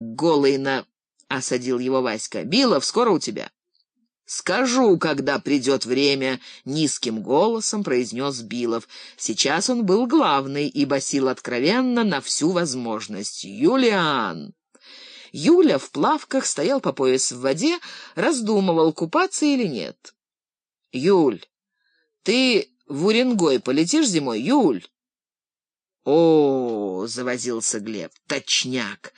голый на... — осадил его Васька. — Билов, скоро у тебя? — Скажу, когда придет время, — низким голосом произнес Билов. Сейчас он был главный и басил откровенно на всю возможность. — Юлиан! Юля в плавках стоял по пояс в воде, раздумывал, купаться или нет. — Юль, ты в Уренгой полетишь зимой, Юль? О, завозился Глеб. Точняк.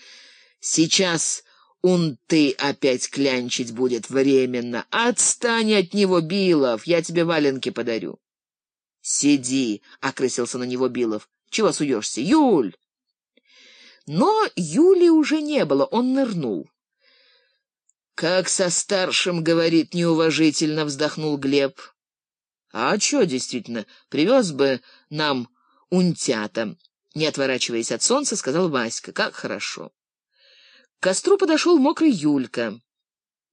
Сейчас он ты опять клянчить будет временно. Отстань от него, Билов, я тебе валенки подарю. Сиди, окрысился на него Билов. Чего суешься, Юль? Но Юли уже не было, он нырнул. Как со старшим говорит неуважительно, вздохнул Глеб. А чё, действительно, привез бы нам унтята. Не отворачиваясь от солнца, сказал Васька. Как хорошо. К костру подошел мокрый Юлька.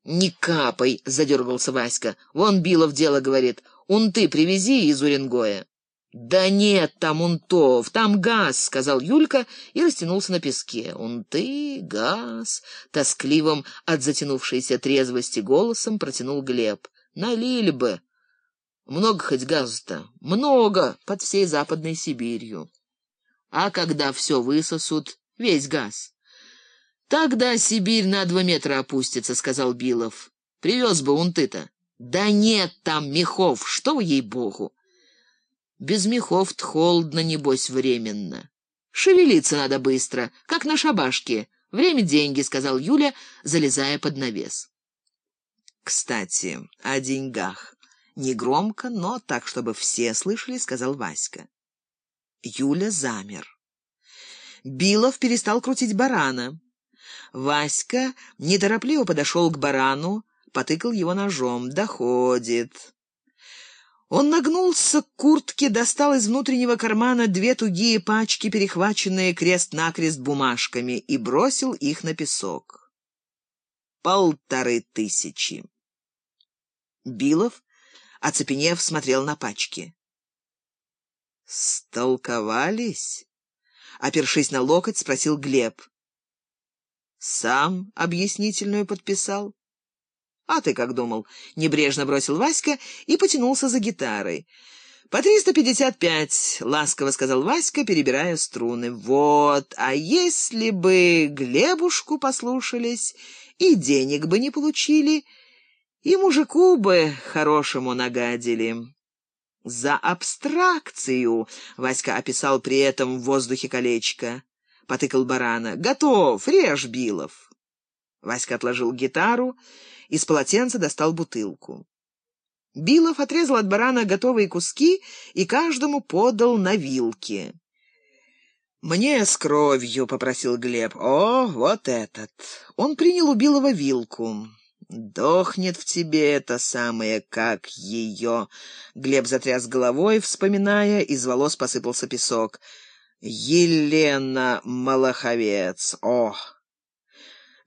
«Не капай!» — задергался Васька. «Вон Билов дело говорит. Унты привези из Уренгоя». «Да нет там унтов, там газ», — сказал Юлька и растянулся на песке. «Унты, газ», — тоскливым от затянувшейся трезвости голосом протянул Глеб. «Налили бы». Много хоть газа-то? Много, под всей Западной Сибирью. А когда все высосут, весь газ? Тогда Сибирь на два метра опустится, — сказал Билов. Привез бы он ты-то. Да нет там мехов, что вы, ей-богу. Без мехов-то холодно, небось, временно. Шевелиться надо быстро, как на шабашке. Время — деньги, — сказал Юля, залезая под навес. Кстати, о деньгах. Негромко, но так, чтобы все слышали, сказал Васька. Юля замер. Билов перестал крутить барана. Васька неторопливо подошел к барану, потыкал его ножом. Доходит. Он нагнулся к куртке, достал из внутреннего кармана две тугие пачки, перехваченные крест-накрест бумажками, и бросил их на песок. Полторы тысячи. Билов оцепенев, смотрел на пачки. «Столковались?» — опершись на локоть, спросил Глеб. «Сам объяснительную подписал?» «А ты как думал?» — небрежно бросил Васька и потянулся за гитарой. «По триста пятьдесят пять», — ласково сказал Васька, перебирая струны. «Вот, а если бы Глебушку послушались и денег бы не получили...» И мужику бы хорошему нагадили. За абстракцию, Васька описал при этом в воздухе колечко. Потыкал барана. Готов, режь, Билов. Васька отложил гитару, из полотенца достал бутылку. Билов отрезал от барана готовые куски и каждому подал на вилке. «Мне с кровью», — попросил Глеб. «О, вот этот». Он принял у Билова вилку. Дохнет в тебе это самое, как ее. Глеб затряс головой, вспоминая, из волос посыпался песок. Елена Малаховец. Ох!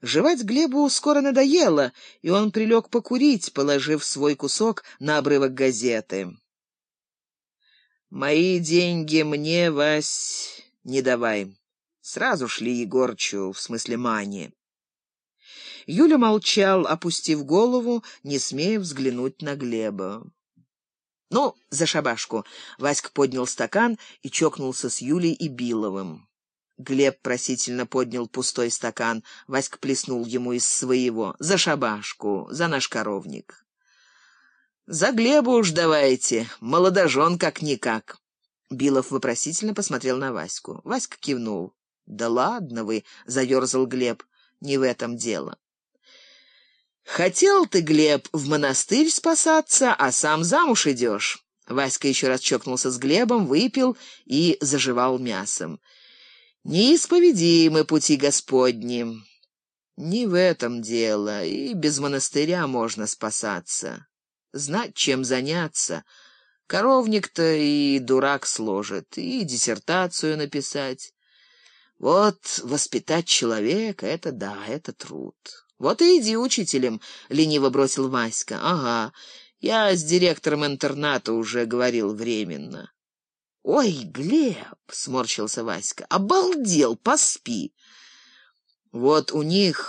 Жевать Глебу скоро надоело, и он прилег покурить, положив свой кусок на обрывок газеты. «Мои деньги мне, Вась, не давай. Сразу шли Егорчу, в смысле Мани». Юля молчал, опустив голову, не смея взглянуть на Глеба. «Ну, за шабашку!» — Васька поднял стакан и чокнулся с Юлей и Биловым. Глеб просительно поднял пустой стакан. Васька плеснул ему из своего. «За шабашку! За наш коровник!» «За Глеба уж давайте! Молодожен как-никак!» Билов вопросительно посмотрел на Ваську. Васька кивнул. «Да ладно вы!» — заерзал Глеб. «Не в этом дело». Хотел ты, Глеб, в монастырь спасаться, а сам замуж идешь. Васька еще раз чокнулся с Глебом, выпил и заживал мясом. Неисповедимы пути Господни. Не в этом дело, и без монастыря можно спасаться. Знать, чем заняться. Коровник-то и дурак сложит, и диссертацию написать. Вот воспитать человека — это да, это труд. «Вот и иди учителем», — лениво бросил Васька. «Ага, я с директором интерната уже говорил временно». «Ой, Глеб!» — сморщился Васька. «Обалдел, поспи!» Вот у них